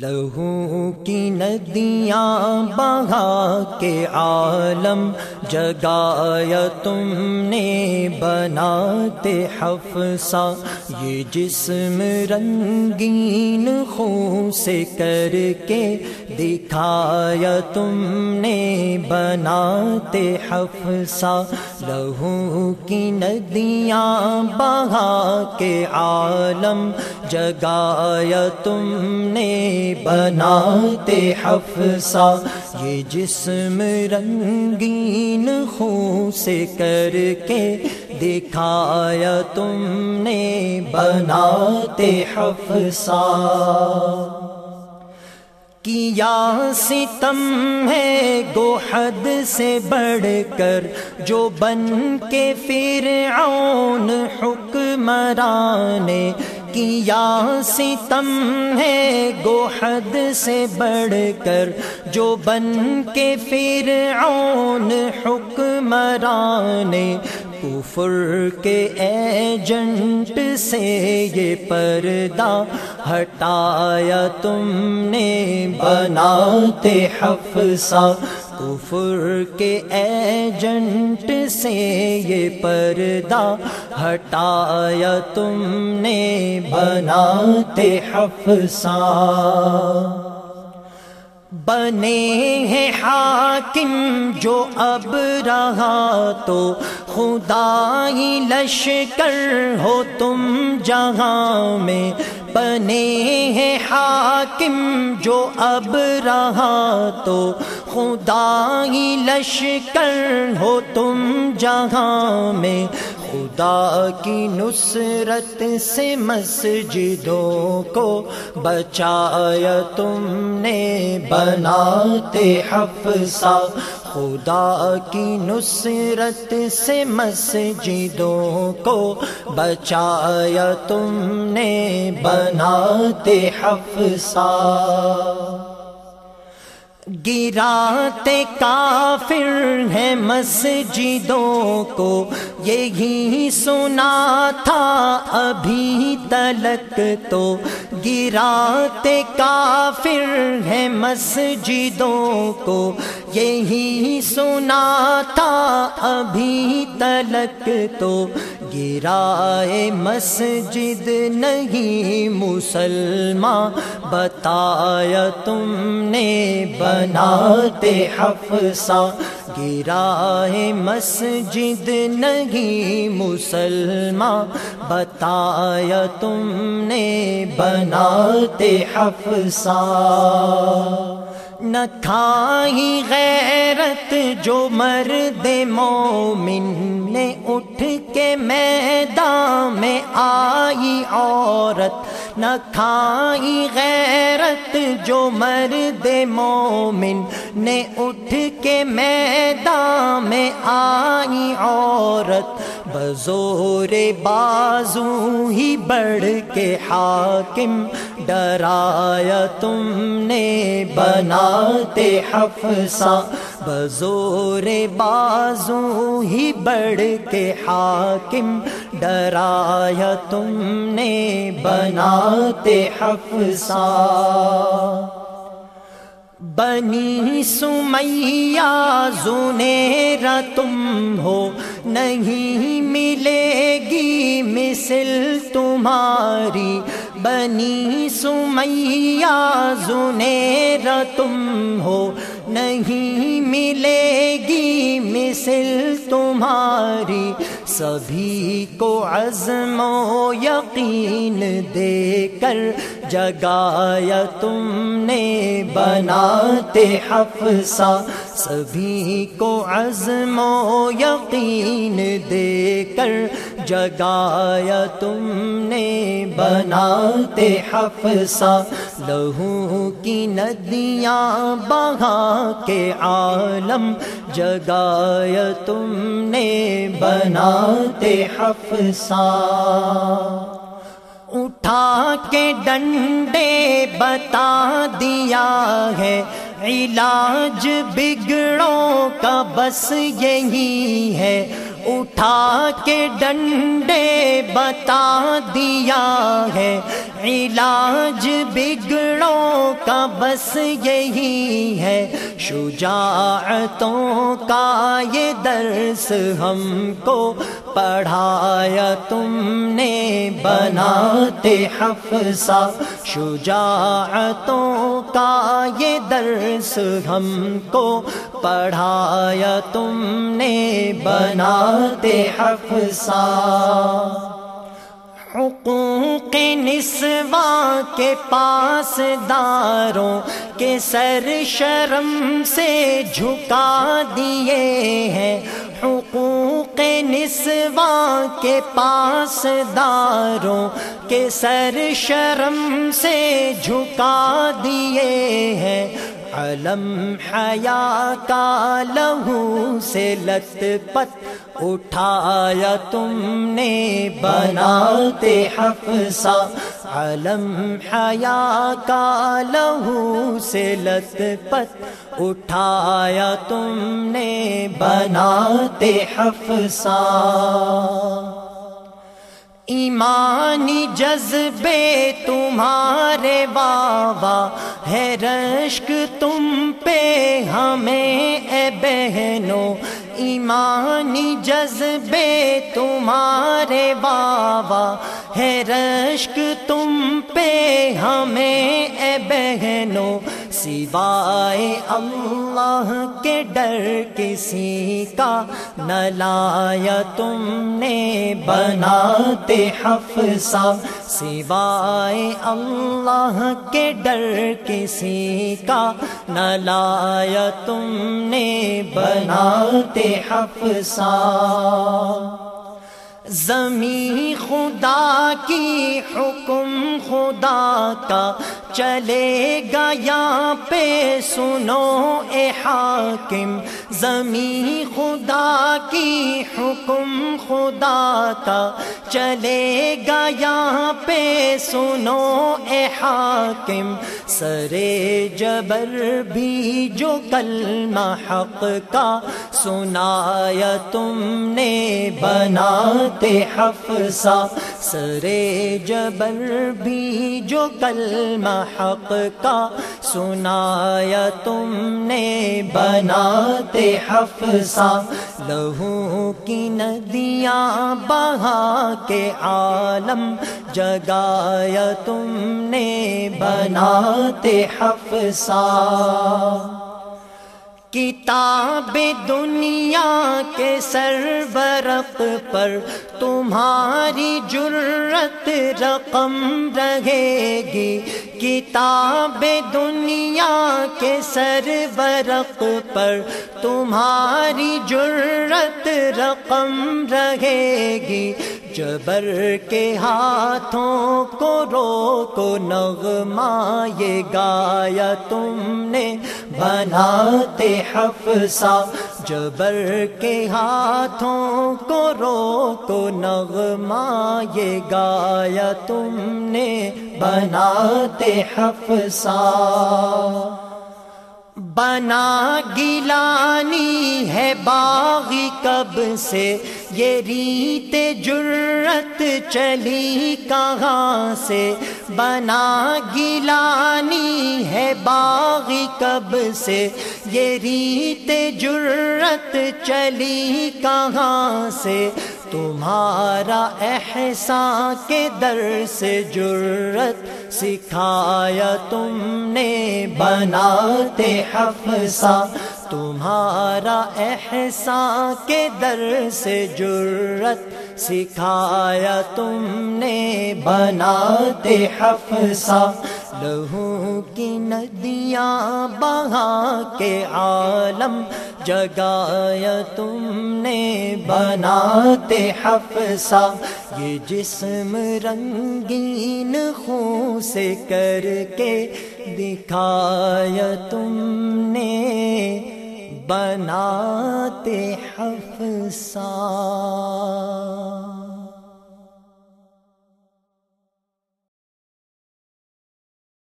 لہو کی ندیاں بہا کے عالم، جگایا تم نے بناتے حفصہ۔ یہ جسم رنگین خون سے کر کے دکھایا تم نے بناتے حفصہ۔ لہو کی ندیاں بہا کے عالم، جگایا تم نے بناتے حفصہ، یہ جسم رنگین خون سے کر کے دکھایا تم نے، بناتے حفصہ۔ کیا ستم ہے گو حد سے بڑھ کر، جو بن کے فرعون حکمرانے کیا ستم ہے گو حد سے بڑھ کر، جو بن کے فرعون حکمرانے کفر کے ایجنٹ سے یہ پردہ ہٹایا تم نے بناتے حفصہ کفر کے ایجنٹ سے یہ پردہ ہٹایا تم نے بناتے حفصہ۔ بنے ہیں حاکم جو اب رہا تو خدائی لشکر ہو تم جہاں میں۔ بنے ہیں حاکم جو اب رہا تو خدائی لشکر ہو تم جہاں میں، خدا کی نصرت سے مسجدوں کو بچایا تم نے، بناتے حفصہ۔ خدا کی نصرت سے مسجدوں کو بچایا تم نے، بناتے حفصہ۔ گراتے کافر ہے مسجدوں کو۔ یہی سنا تھا ابھی تلک تو۔ گراتے کافر ہے مسجدوں کو۔ یہی سنا تھا ابھی تلک تو۔ گرائے مسجد نہیں مسلمان، بتایا تم نے بناتے حفصہ۔ گرائے مسجد نہیں مسلمان، بتایا تم نے بناتے حفصہ۔ نہ کھائی غیرت جو مرد مومن نے اٹھ کے میدان میں آئی عورت نہ کھائی غیرت جو مرد مومن نے اٹھ کے میدان میں آئی عورت بزور بازو ہی بڑھ کے حاکم ڈرایا تم نے بناتے حفصہ، بزور بازو ہی بڑھ کے حاکم۔ ڈرایا تم نے بناتے حفصہ۔ بنی سمیا زنیرا تم ہو، نہیں ملے گی مثل تمہاری۔ بنی سمیا زنیرا تم ہو، نہیں ملے گی مثل تمہاری۔ سبھی کو عزم و یقین دے کر جگایا تم نے، بناتے حفصہ۔ سبھی کو عزم و یقین دے کر جگایا تم نے بناتے حفصہ، لہو کی ندیاں بہا کے عالم، جگایا تم نے بناتے حفصہ۔ اٹھا کے ڈنڈے بتا دیا ہے، علاج بگڑوں کا بس یہی ہے۔ اٹھا کے ڈنڈے بتا دیا ہے۔ علاج بگڑوں کا بس یہی ہے۔ شجاعتوں کا یہ درس ہم کو پڑھایا تم نے۔ بناتے حفصہ، شجاعتوں کا یہ درس ہم کو پڑھایا تم نے، بناتے حفصہ۔ حقوق نسواں کے پاس داروں کے سر شرم سے جھکا دیے ہیں۔ نسواں کے پاس داروں کے سر شرم سے جھکا دیے ہیں۔ علم حیا کا لہو سے لت پت اٹھایا تم نے بناتے حفصہ علم حیا کا لہو سے لت پت اٹھایا تم نے بناتے حفصہ ایمانی جذبے تمہارے بابا ہے، رشک تم پہ ہمیں، اے بہنوں، ایمانی جذبے تمہارے بابا ہے، رشک تم پہ ہمیں، اے بہنوں سوائے اللہ کے ڈر کسی کا، نہ لایا تم نے بناتے حفصہ۔ سوائے اللہ کے ڈر کسی کا، نہ لایا تم نے بناتے حفصہ۔ زمین خدا کی حکم خدا کا چلے گا یہاں پہ سنو اے حاکم، زمین خدا کی حکم خدا کا۔ چلے گا یہاں پہ سنو اے حاکم سرے جبر بھی جو کلمہ حق کا سنایا تم نے بنا حفصہ۔ سرے جبر بھی جو کلمہ حق کا سنایا تم نے بناتے حفصہ۔ لہو کی ندیاں بہا کے عالم جگایا تم نے بناتے حفصہ۔ کتاب دنیا کے سربرق پر تمہاری جرت رقم رہے گی۔ کتاب دنیا کے سربرق پر تمہاری جرت رقم رہے گی۔ جبر کے ہاتھوں کو روکو، نغمہ یہ گایا تم نے۔ بناتے حفصہ، جبر کے ہاتھوں کو روکو نغمہ، یہ گایا تم نے بناتے حفصہ۔ بنا گلانی ہے باغی کب سے، یہ ریت جرت چلی کہاں سے؟ بنا گلانی ہے باغی کب سے؟ یہ ریت جرت چلی کہاں سے؟ تمہارا احسان کے در سے جرت سکھایا تم نے بناتے حفصہ۔ تمہارا احسان کے در سے جرت سکھایا تم نے بناتے حفصہ۔ لہو کی ندیاں بہا کے عالم جگایا تم نے بناتے حفصہ، یہ جسم رنگین خون سے کر کے دکھایا تم نے بناتے حفصہ۔